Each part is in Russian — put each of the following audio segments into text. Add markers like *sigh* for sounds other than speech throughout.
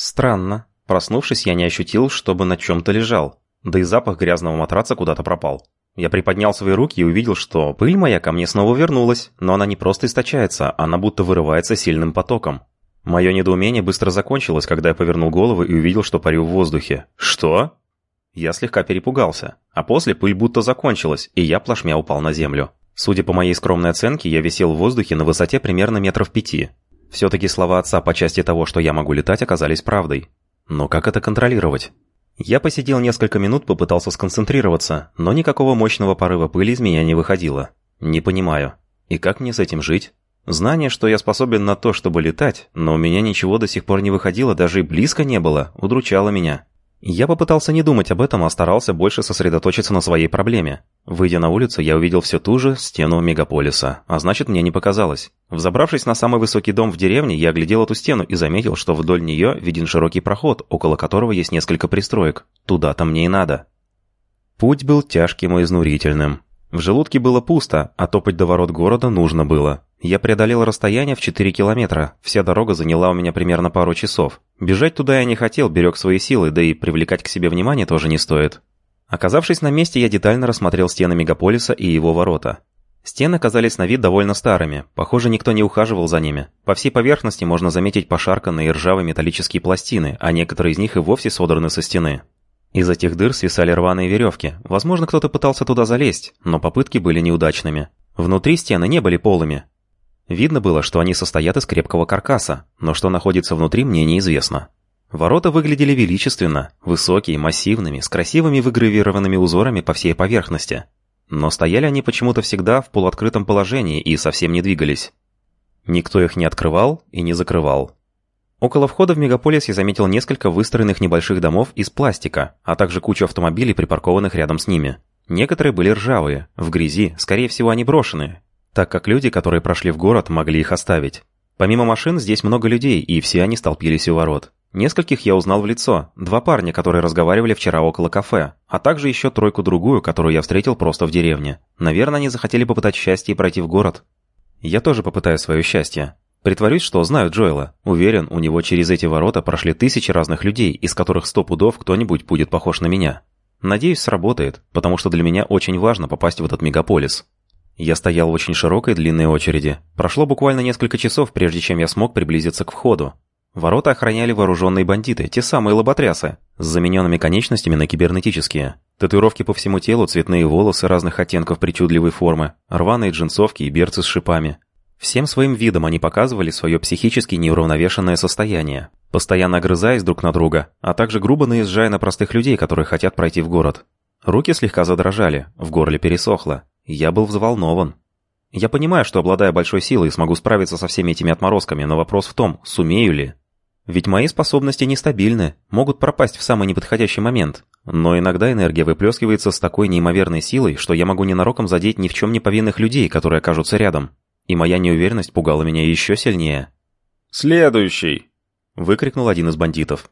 Странно. Проснувшись, я не ощутил, чтобы на чем-то лежал. Да и запах грязного матраца куда-то пропал. Я приподнял свои руки и увидел, что пыль моя ко мне снова вернулась, но она не просто источается, она будто вырывается сильным потоком. Мое недоумение быстро закончилось, когда я повернул голову и увидел, что парю в воздухе. «Что?» Я слегка перепугался, а после пыль будто закончилась, и я плашмя упал на землю. Судя по моей скромной оценке, я висел в воздухе на высоте примерно метров пяти. Все-таки слова отца по части того, что я могу летать, оказались правдой. Но как это контролировать? Я посидел несколько минут, попытался сконцентрироваться, но никакого мощного порыва пыли из меня не выходило. Не понимаю. И как мне с этим жить? Знание, что я способен на то, чтобы летать, но у меня ничего до сих пор не выходило, даже и близко не было, удручало меня. Я попытался не думать об этом, а старался больше сосредоточиться на своей проблеме. Выйдя на улицу, я увидел всю ту же стену мегаполиса, а значит, мне не показалось. Взобравшись на самый высокий дом в деревне, я оглядел эту стену и заметил, что вдоль нее виден широкий проход, около которого есть несколько пристроек. Туда-то мне и надо. Путь был тяжким и изнурительным. В желудке было пусто, а топать до ворот города нужно было. Я преодолел расстояние в 4 километра. Вся дорога заняла у меня примерно пару часов. Бежать туда я не хотел, берег свои силы, да и привлекать к себе внимание тоже не стоит. Оказавшись на месте, я детально рассмотрел стены мегаполиса и его ворота. Стены казались на вид довольно старыми, похоже, никто не ухаживал за ними. По всей поверхности можно заметить пошарканные ржавые металлические пластины, а некоторые из них и вовсе содраны со стены. Из этих дыр свисали рваные веревки. Возможно, кто-то пытался туда залезть, но попытки были неудачными. Внутри стены не были полыми. Видно было, что они состоят из крепкого каркаса, но что находится внутри, мне неизвестно. Ворота выглядели величественно, высокие, массивными, с красивыми выгравированными узорами по всей поверхности. Но стояли они почему-то всегда в полуоткрытом положении и совсем не двигались. Никто их не открывал и не закрывал. Около входа в мегаполис я заметил несколько выстроенных небольших домов из пластика, а также кучу автомобилей, припаркованных рядом с ними. Некоторые были ржавые, в грязи, скорее всего они брошенные, так как люди, которые прошли в город, могли их оставить. Помимо машин здесь много людей, и все они столпились у ворот. Нескольких я узнал в лицо, два парня, которые разговаривали вчера около кафе, а также еще тройку-другую, которую я встретил просто в деревне. Наверное, они захотели попытать счастье и пройти в город. Я тоже попытаю свое счастье. Притворюсь, что знаю Джоэла. Уверен, у него через эти ворота прошли тысячи разных людей, из которых сто пудов кто-нибудь будет похож на меня. Надеюсь, сработает, потому что для меня очень важно попасть в этот мегаполис. Я стоял в очень широкой длинной очереди. Прошло буквально несколько часов, прежде чем я смог приблизиться к входу. Ворота охраняли вооруженные бандиты, те самые лоботрясы, с замененными конечностями на кибернетические. Татуировки по всему телу, цветные волосы разных оттенков причудливой формы, рваные джинсовки и берцы с шипами. Всем своим видом они показывали свое психически неуравновешенное состояние, постоянно огрызаясь друг на друга, а также грубо наезжая на простых людей, которые хотят пройти в город. Руки слегка задрожали, в горле пересохло. Я был взволнован. Я понимаю, что обладая большой силой, смогу справиться со всеми этими отморозками, но вопрос в том, сумею ли. Ведь мои способности нестабильны, могут пропасть в самый неподходящий момент. Но иногда энергия выплескивается с такой неимоверной силой, что я могу ненароком задеть ни в чем не повинных людей, которые окажутся рядом и моя неуверенность пугала меня еще сильнее. «Следующий!» — выкрикнул один из бандитов.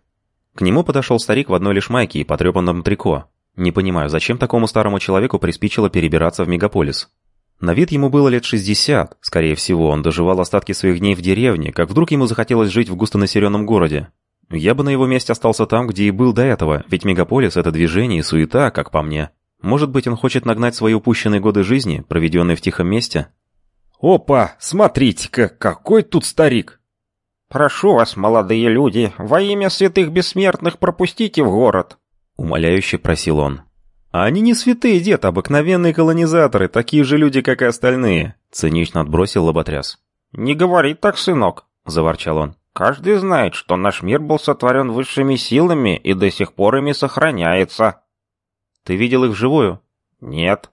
К нему подошел старик в одной лишь майке и потрепанном трико. Не понимаю, зачем такому старому человеку приспичило перебираться в мегаполис. На вид ему было лет 60, скорее всего, он доживал остатки своих дней в деревне, как вдруг ему захотелось жить в густонаселенном городе. Я бы на его месте остался там, где и был до этого, ведь мегаполис — это движение и суета, как по мне. Может быть, он хочет нагнать свои упущенные годы жизни, проведенные в тихом месте? «Опа, смотрите-ка, какой тут старик!» «Прошу вас, молодые люди, во имя святых бессмертных пропустите в город!» Умоляюще просил он. «А они не святые, дед, обыкновенные колонизаторы, такие же люди, как и остальные», цинично отбросил лоботряс. «Не говори так, сынок», — заворчал он. «Каждый знает, что наш мир был сотворен высшими силами и до сих пор ими сохраняется». «Ты видел их вживую?» «Нет».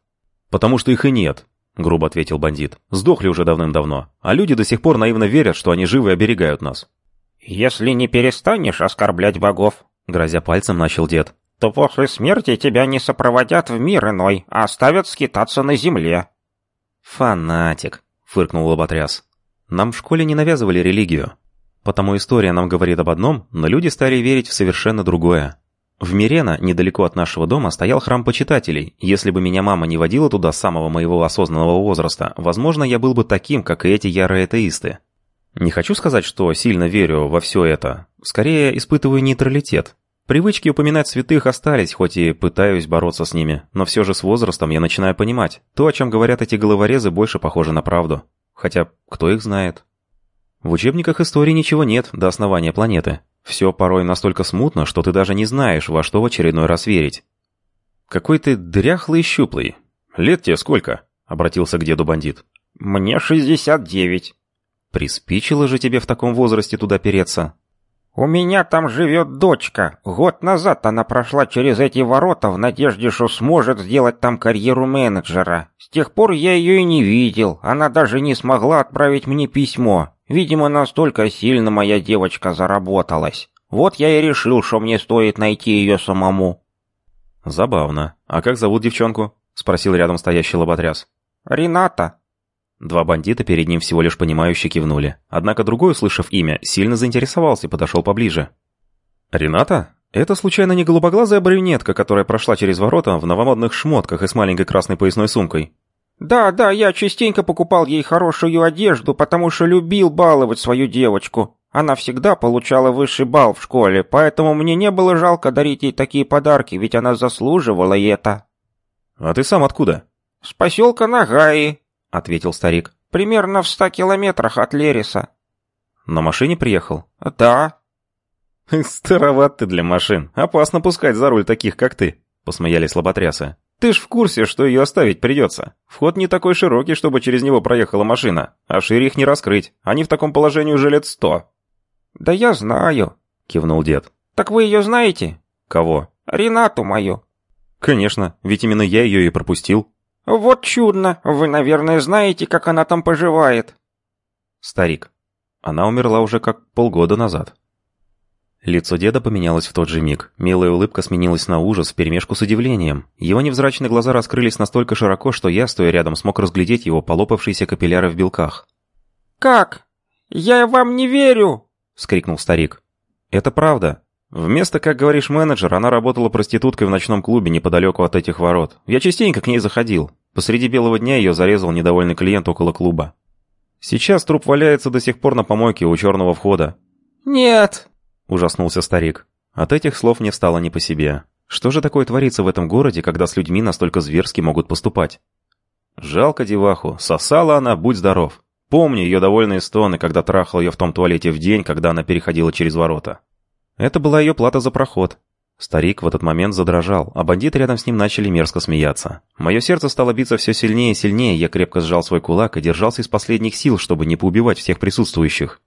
«Потому что их и нет», — грубо ответил бандит. «Сдохли уже давным-давно, а люди до сих пор наивно верят, что они живы и оберегают нас». «Если не перестанешь оскорблять богов», — грозя пальцем начал дед, «то после смерти тебя не сопроводят в мир иной, а оставят скитаться на земле». «Фанатик», — фыркнул лоботряс. «Нам в школе не навязывали религию. Потому история нам говорит об одном, но люди стали верить в совершенно другое. В Мирена, недалеко от нашего дома, стоял храм почитателей. Если бы меня мама не водила туда с самого моего осознанного возраста, возможно, я был бы таким, как и эти ярые атеисты. Не хочу сказать, что сильно верю во все это. Скорее, испытываю нейтралитет. Привычки упоминать святых остались, хоть и пытаюсь бороться с ними, но все же с возрастом я начинаю понимать, то, о чем говорят эти головорезы, больше похоже на правду. Хотя, кто их знает? В учебниках истории ничего нет до основания планеты. Все порой настолько смутно, что ты даже не знаешь, во что в очередной раз верить. «Какой ты дряхлый и щуплый. Лет тебе сколько?» — обратился к деду бандит. «Мне шестьдесят девять». «Приспичило же тебе в таком возрасте туда переться?» «У меня там живет дочка. Год назад она прошла через эти ворота в надежде, что сможет сделать там карьеру менеджера. С тех пор я ее и не видел. Она даже не смогла отправить мне письмо. Видимо, настолько сильно моя девочка заработалась. Вот я и решил, что мне стоит найти ее самому». «Забавно. А как зовут девчонку?» — спросил рядом стоящий лоботряс. «Рената», Два бандита перед ним всего лишь понимающе кивнули. Однако другой, услышав имя, сильно заинтересовался и подошел поближе. «Рената? Это случайно не голубоглазая брюнетка, которая прошла через ворота в новомодных шмотках и с маленькой красной поясной сумкой?» «Да, да, я частенько покупал ей хорошую одежду, потому что любил баловать свою девочку. Она всегда получала высший балл в школе, поэтому мне не было жалко дарить ей такие подарки, ведь она заслуживала это». «А ты сам откуда?» «С поселка Нагаи», — ответил старик. «Примерно в ста километрах от Лериса». «На машине приехал?» «Да». *laughs* «Староват ты для машин. Опасно пускать за руль таких, как ты», — посмеялись лоботрясы. «Ты ж в курсе, что ее оставить придется. Вход не такой широкий, чтобы через него проехала машина, а шире их не раскрыть. Они в таком положении уже лет сто». «Да я знаю», — кивнул дед. «Так вы ее знаете?» «Кого?» «Ренату мою». «Конечно, ведь именно я ее и пропустил». «Вот чудно! Вы, наверное, знаете, как она там поживает». Старик. Она умерла уже как полгода назад. Лицо деда поменялось в тот же миг. Милая улыбка сменилась на ужас вперемешку с удивлением. Его невзрачные глаза раскрылись настолько широко, что я, стоя рядом, смог разглядеть его полопавшиеся капилляры в белках. «Как? Я вам не верю!» — вскрикнул старик. «Это правда. Вместо, как говоришь, менеджер, она работала проституткой в ночном клубе неподалеку от этих ворот. Я частенько к ней заходил. Посреди белого дня ее зарезал недовольный клиент около клуба. Сейчас труп валяется до сих пор на помойке у черного входа. «Нет!» – ужаснулся старик. От этих слов мне стало не по себе. Что же такое творится в этом городе, когда с людьми настолько зверски могут поступать? Жалко деваху. Сосала она, будь здоров. Помню ее довольные стоны, когда трахал ее в том туалете в день, когда она переходила через ворота. Это была ее плата за проход. Старик в этот момент задрожал, а бандиты рядом с ним начали мерзко смеяться. Мое сердце стало биться все сильнее и сильнее, я крепко сжал свой кулак и держался из последних сил, чтобы не поубивать всех присутствующих.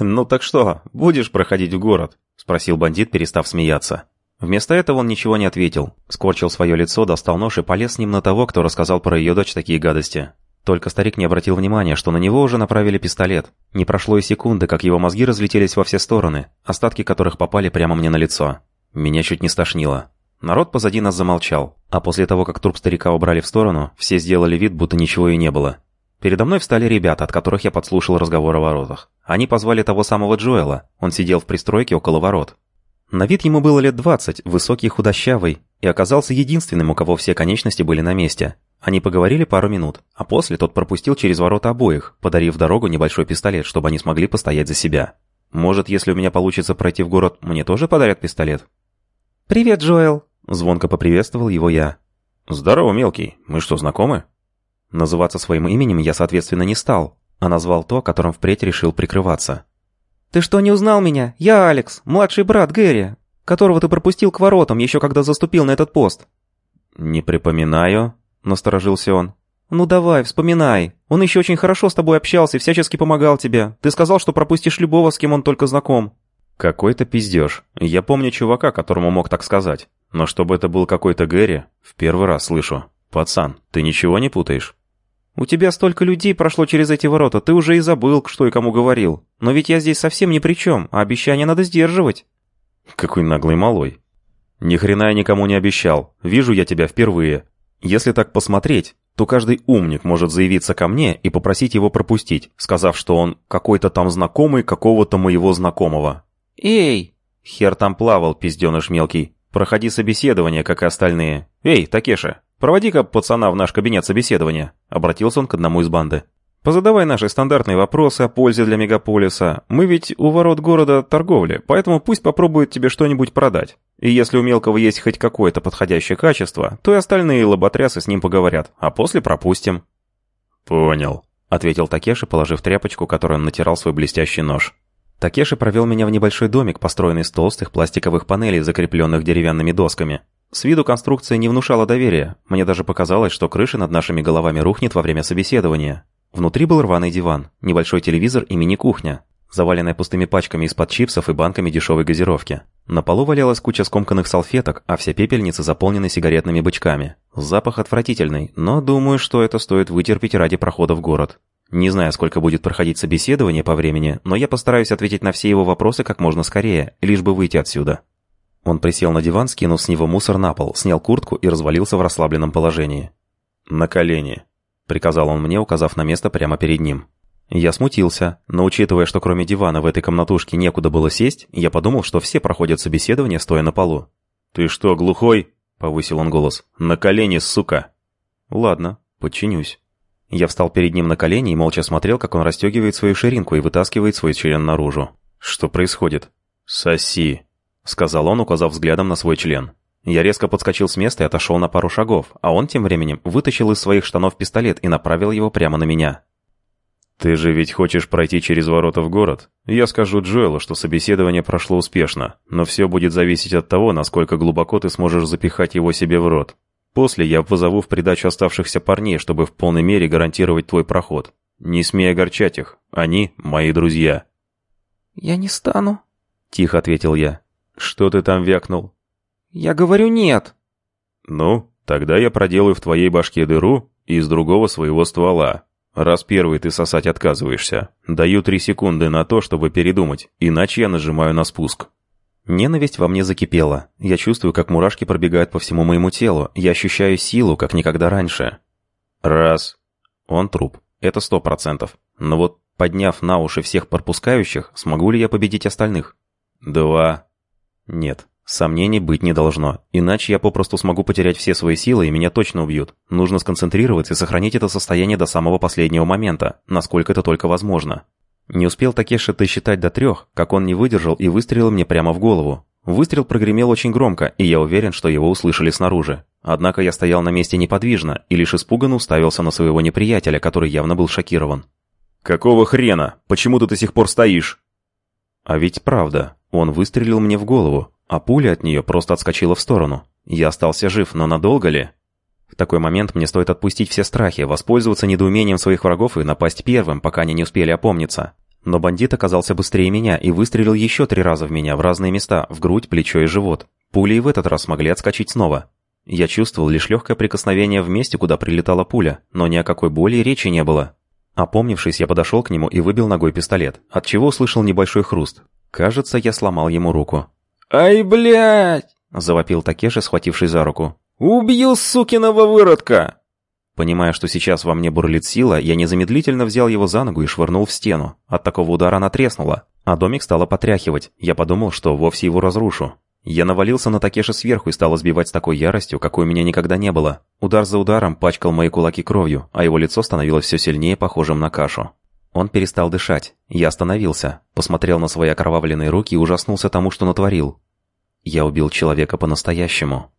«Ну так что, будешь проходить в город?» – спросил бандит, перестав смеяться. Вместо этого он ничего не ответил. Скорчил свое лицо, достал нож и полез с ним на того, кто рассказал про ее дочь такие гадости. Только старик не обратил внимания, что на него уже направили пистолет. Не прошло и секунды, как его мозги разлетелись во все стороны, остатки которых попали прямо мне на лицо. Меня чуть не стошнило. Народ позади нас замолчал, а после того, как труп старика убрали в сторону, все сделали вид, будто ничего и не было. Передо мной встали ребята, от которых я подслушал разговор о воротах. Они позвали того самого Джоэла, он сидел в пристройке около ворот. На вид ему было лет двадцать, высокий худощавый, и оказался единственным, у кого все конечности были на месте. Они поговорили пару минут, а после тот пропустил через ворота обоих, подарив дорогу небольшой пистолет, чтобы они смогли постоять за себя. Может, если у меня получится пройти в город, мне тоже подарят пистолет? «Привет, Джоэл!» – звонко поприветствовал его я. «Здорово, мелкий. Мы что, знакомы?» Называться своим именем я, соответственно, не стал, а назвал то, которым впредь решил прикрываться. «Ты что, не узнал меня? Я Алекс, младший брат Гэри, которого ты пропустил к воротам, еще когда заступил на этот пост». «Не припоминаю», — насторожился он. «Ну давай, вспоминай. Он еще очень хорошо с тобой общался и всячески помогал тебе. Ты сказал, что пропустишь любого, с кем он только знаком». «Какой-то пиздеж. Я помню чувака, которому мог так сказать. Но чтобы это был какой-то Гэри, в первый раз слышу. Пацан, ты ничего не путаешь?» «У тебя столько людей прошло через эти ворота, ты уже и забыл, что и кому говорил. Но ведь я здесь совсем ни при чем, а обещания надо сдерживать». «Какой наглый малой». «Ни хрена я никому не обещал. Вижу я тебя впервые. Если так посмотреть, то каждый умник может заявиться ко мне и попросить его пропустить, сказав, что он какой-то там знакомый какого-то моего знакомого. «Эй!» Хер там плавал, пизденыш мелкий. Проходи собеседование, как и остальные. Эй, Такеша, проводи-ка пацана в наш кабинет собеседования. Обратился он к одному из банды. Позадавай наши стандартные вопросы о пользе для мегаполиса. Мы ведь у ворот города торговли, поэтому пусть попробует тебе что-нибудь продать. И если у мелкого есть хоть какое-то подходящее качество, то и остальные лоботрясы с ним поговорят, а после пропустим». «Понял», — ответил Такеши, положив тряпочку, которой он натирал свой блестящий нож. Такеши провел меня в небольшой домик, построенный из толстых пластиковых панелей, закрепленных деревянными досками. С виду конструкция не внушала доверия. Мне даже показалось, что крыша над нашими головами рухнет во время собеседования. Внутри был рваный диван, небольшой телевизор и мини-кухня, заваленная пустыми пачками из-под чипсов и банками дешевой газировки. На полу валялась куча скомканных салфеток, а все пепельницы заполнены сигаретными бычками. Запах отвратительный, но думаю, что это стоит вытерпеть ради прохода в город. Не знаю, сколько будет проходить собеседование по времени, но я постараюсь ответить на все его вопросы как можно скорее, лишь бы выйти отсюда. Он присел на диван, скинув с него мусор на пол, снял куртку и развалился в расслабленном положении. «На колени», — приказал он мне, указав на место прямо перед ним. Я смутился, но учитывая, что кроме дивана в этой комнатушке некуда было сесть, я подумал, что все проходят собеседование, стоя на полу. «Ты что, глухой?» — повысил он голос. «На колени, сука!» «Ладно, подчинюсь». Я встал перед ним на колени и молча смотрел, как он расстегивает свою ширинку и вытаскивает свой член наружу. Что происходит? «Соси!» сказал он, указав взглядом на свой член. Я резко подскочил с места и отошел на пару шагов, а он тем временем вытащил из своих штанов пистолет и направил его прямо на меня. «Ты же ведь хочешь пройти через ворота в город? Я скажу Джоэлу, что собеседование прошло успешно, но все будет зависеть от того, насколько глубоко ты сможешь запихать его себе в рот. После я позову в придачу оставшихся парней, чтобы в полной мере гарантировать твой проход. Не смей огорчать их, они мои друзья». «Я не стану», — тихо ответил я. «Что ты там вякнул?» «Я говорю нет». «Ну, тогда я проделаю в твоей башке дыру из другого своего ствола. Раз первый ты сосать отказываешься, даю три секунды на то, чтобы передумать, иначе я нажимаю на спуск». Ненависть во мне закипела. Я чувствую, как мурашки пробегают по всему моему телу. Я ощущаю силу, как никогда раньше. Раз. Он труп. Это сто процентов. Но вот, подняв на уши всех пропускающих, смогу ли я победить остальных? Два. Нет, сомнений быть не должно, иначе я попросту смогу потерять все свои силы и меня точно убьют. Нужно сконцентрироваться и сохранить это состояние до самого последнего момента, насколько это только возможно. Не успел Такеши считать до трех, как он не выдержал и выстрелил мне прямо в голову. Выстрел прогремел очень громко, и я уверен, что его услышали снаружи. Однако я стоял на месте неподвижно и лишь испуганно уставился на своего неприятеля, который явно был шокирован. «Какого хрена? Почему ты до сих пор стоишь?» А ведь правда, он выстрелил мне в голову, а пуля от нее просто отскочила в сторону. Я остался жив, но надолго ли? В такой момент мне стоит отпустить все страхи, воспользоваться недоумением своих врагов и напасть первым, пока они не успели опомниться. Но бандит оказался быстрее меня и выстрелил еще три раза в меня в разные места, в грудь, плечо и живот. Пули и в этот раз смогли отскочить снова. Я чувствовал лишь легкое прикосновение в месте, куда прилетала пуля, но ни о какой боли и речи не было. Опомнившись, я подошел к нему и выбил ногой пистолет, от чего услышал небольшой хруст. Кажется, я сломал ему руку. «Ай, блядь!» – завопил Такеши, схвативший за руку. «Убью сукиного выродка!» Понимая, что сейчас во мне бурлит сила, я незамедлительно взял его за ногу и швырнул в стену. От такого удара она треснула, а домик стало потряхивать. Я подумал, что вовсе его разрушу. Я навалился на Такеши сверху и стал избивать с такой яростью, какой у меня никогда не было. Удар за ударом пачкал мои кулаки кровью, а его лицо становилось все сильнее похожим на кашу. Он перестал дышать. Я остановился, посмотрел на свои окровавленные руки и ужаснулся тому, что натворил. Я убил человека по-настоящему.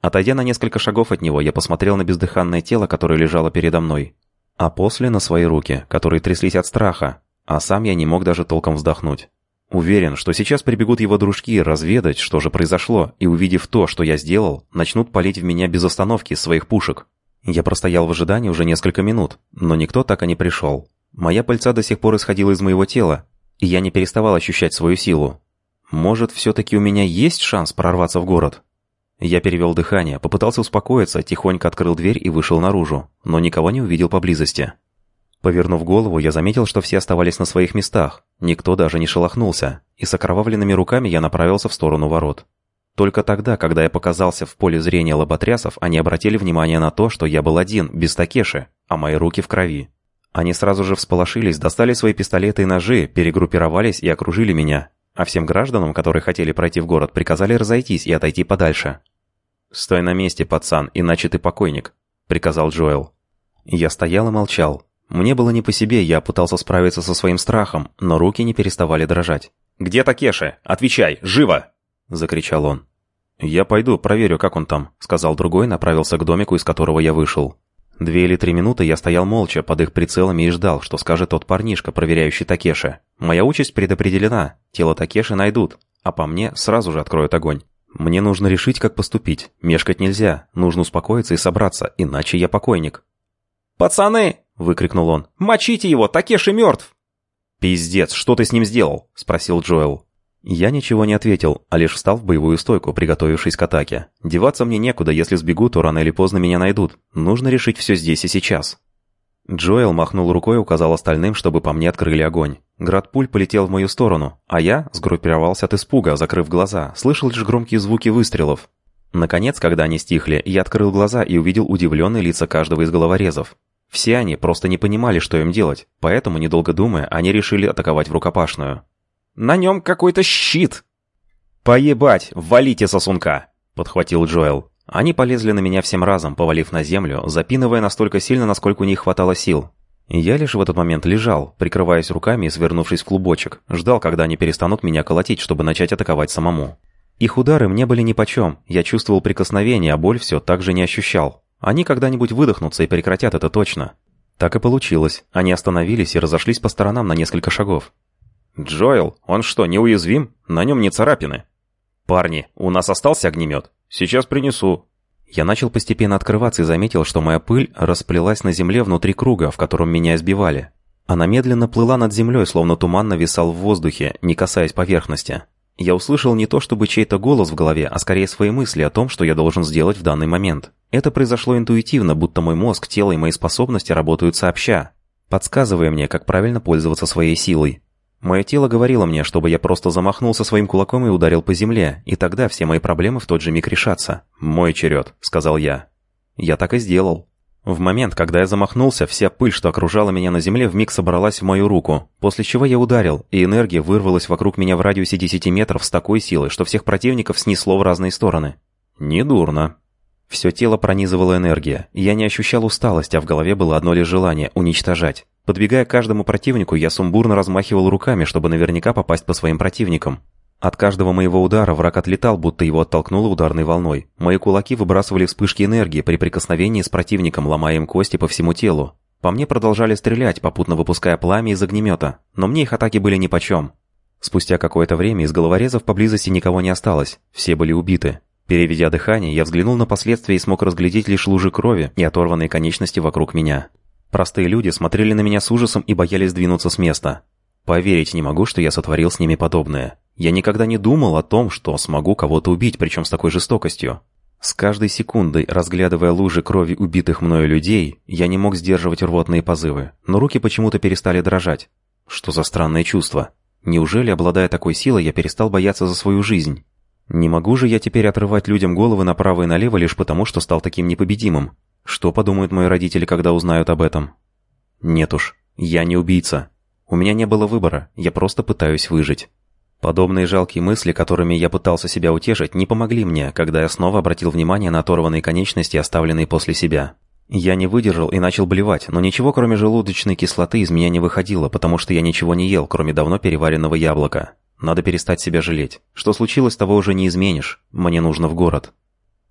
Отойдя на несколько шагов от него, я посмотрел на бездыханное тело, которое лежало передо мной. А после на свои руки, которые тряслись от страха, а сам я не мог даже толком вздохнуть. Уверен, что сейчас прибегут его дружки разведать, что же произошло, и увидев то, что я сделал, начнут палить в меня без остановки из своих пушек. Я простоял в ожидании уже несколько минут, но никто так и не пришел. Моя пыльца до сих пор исходила из моего тела, и я не переставал ощущать свою силу. Может, все-таки у меня есть шанс прорваться в город? Я перевел дыхание, попытался успокоиться, тихонько открыл дверь и вышел наружу, но никого не увидел поблизости. Повернув голову, я заметил, что все оставались на своих местах. Никто даже не шелохнулся, и с окровавленными руками я направился в сторону ворот. Только тогда, когда я показался в поле зрения лоботрясов, они обратили внимание на то, что я был один, без Такеши, а мои руки в крови. Они сразу же всполошились, достали свои пистолеты и ножи, перегруппировались и окружили меня. А всем гражданам, которые хотели пройти в город, приказали разойтись и отойти подальше. «Стой на месте, пацан, иначе ты покойник», — приказал Джоэл. Я стоял и молчал. Мне было не по себе, я пытался справиться со своим страхом, но руки не переставали дрожать. «Где Такеши? Отвечай, живо!» — закричал он. «Я пойду, проверю, как он там», — сказал другой, направился к домику, из которого я вышел. Две или три минуты я стоял молча под их прицелами и ждал, что скажет тот парнишка, проверяющий Такеши. Моя участь предопределена, тело Такеши найдут, а по мне сразу же откроют огонь. Мне нужно решить, как поступить. Мешкать нельзя, нужно успокоиться и собраться, иначе я покойник. «Пацаны!» — выкрикнул он. «Мочите его, Такеши мертв!» «Пиздец, что ты с ним сделал?» — спросил Джоэл. Я ничего не ответил, а лишь встал в боевую стойку, приготовившись к атаке. Деваться мне некуда, если сбегу, то рано или поздно меня найдут. Нужно решить все здесь и сейчас. Джоэл махнул рукой и указал остальным, чтобы по мне открыли огонь. Град пуль полетел в мою сторону, а я сгруппировался от испуга, закрыв глаза, слышал лишь громкие звуки выстрелов. Наконец, когда они стихли, я открыл глаза и увидел удивленные лица каждого из головорезов. Все они просто не понимали, что им делать, поэтому, недолго думая, они решили атаковать в рукопашную. На нем какой-то щит!» «Поебать! Валите сосунка!» — подхватил Джоэл. Они полезли на меня всем разом, повалив на землю, запинывая настолько сильно, насколько у них хватало сил. Я лишь в этот момент лежал, прикрываясь руками и свернувшись в клубочек, ждал, когда они перестанут меня колотить, чтобы начать атаковать самому. Их удары мне были нипочем, я чувствовал прикосновение, а боль все так же не ощущал. Они когда-нибудь выдохнутся и прекратят это точно. Так и получилось. Они остановились и разошлись по сторонам на несколько шагов. «Джоэл, он что, неуязвим? На нем не царапины». «Парни, у нас остался огнемет? Сейчас принесу». Я начал постепенно открываться и заметил, что моя пыль расплелась на земле внутри круга, в котором меня избивали. Она медленно плыла над землей, словно туман нависал в воздухе, не касаясь поверхности. Я услышал не то чтобы чей-то голос в голове, а скорее свои мысли о том, что я должен сделать в данный момент. Это произошло интуитивно, будто мой мозг, тело и мои способности работают сообща, подсказывая мне, как правильно пользоваться своей силой. Мое тело говорило мне, чтобы я просто замахнулся своим кулаком и ударил по земле, и тогда все мои проблемы в тот же миг решатся. «Мой черед», — сказал я. Я так и сделал. В момент, когда я замахнулся, вся пыль, что окружала меня на земле, вмиг собралась в мою руку, после чего я ударил, и энергия вырвалась вокруг меня в радиусе 10 метров с такой силой, что всех противников снесло в разные стороны. Недурно. Все тело пронизывала энергия, я не ощущал усталость, а в голове было одно лишь желание — уничтожать. Подбегая к каждому противнику, я сумбурно размахивал руками, чтобы наверняка попасть по своим противникам. От каждого моего удара враг отлетал, будто его оттолкнуло ударной волной. Мои кулаки выбрасывали вспышки энергии при прикосновении с противником, ломая им кости по всему телу. По мне продолжали стрелять, попутно выпуская пламя из огнемета, но мне их атаки были нипочем. Спустя какое-то время из головорезов поблизости никого не осталось, все были убиты. Переведя дыхание, я взглянул на последствия и смог разглядеть лишь лужи крови и оторванные конечности вокруг меня. Простые люди смотрели на меня с ужасом и боялись двинуться с места. Поверить не могу, что я сотворил с ними подобное. Я никогда не думал о том, что смогу кого-то убить, причем с такой жестокостью. С каждой секундой, разглядывая лужи крови убитых мною людей, я не мог сдерживать рвотные позывы, но руки почему-то перестали дрожать. Что за странное чувство? Неужели, обладая такой силой, я перестал бояться за свою жизнь? Не могу же я теперь отрывать людям головы направо и налево лишь потому, что стал таким непобедимым. Что подумают мои родители, когда узнают об этом? Нет уж, я не убийца. У меня не было выбора, я просто пытаюсь выжить. Подобные жалкие мысли, которыми я пытался себя утешить, не помогли мне, когда я снова обратил внимание на оторванные конечности, оставленные после себя. Я не выдержал и начал блевать, но ничего кроме желудочной кислоты из меня не выходило, потому что я ничего не ел, кроме давно переваренного яблока. Надо перестать себя жалеть. Что случилось, того уже не изменишь. Мне нужно в город.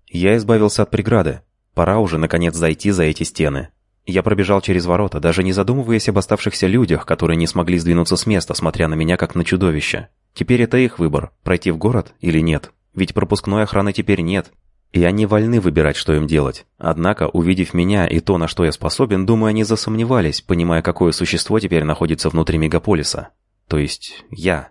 Я избавился от преграды, Пора уже, наконец, зайти за эти стены. Я пробежал через ворота, даже не задумываясь об оставшихся людях, которые не смогли сдвинуться с места, смотря на меня как на чудовище. Теперь это их выбор, пройти в город или нет. Ведь пропускной охраны теперь нет. И они вольны выбирать, что им делать. Однако, увидев меня и то, на что я способен, думаю, они засомневались, понимая, какое существо теперь находится внутри мегаполиса. То есть, я.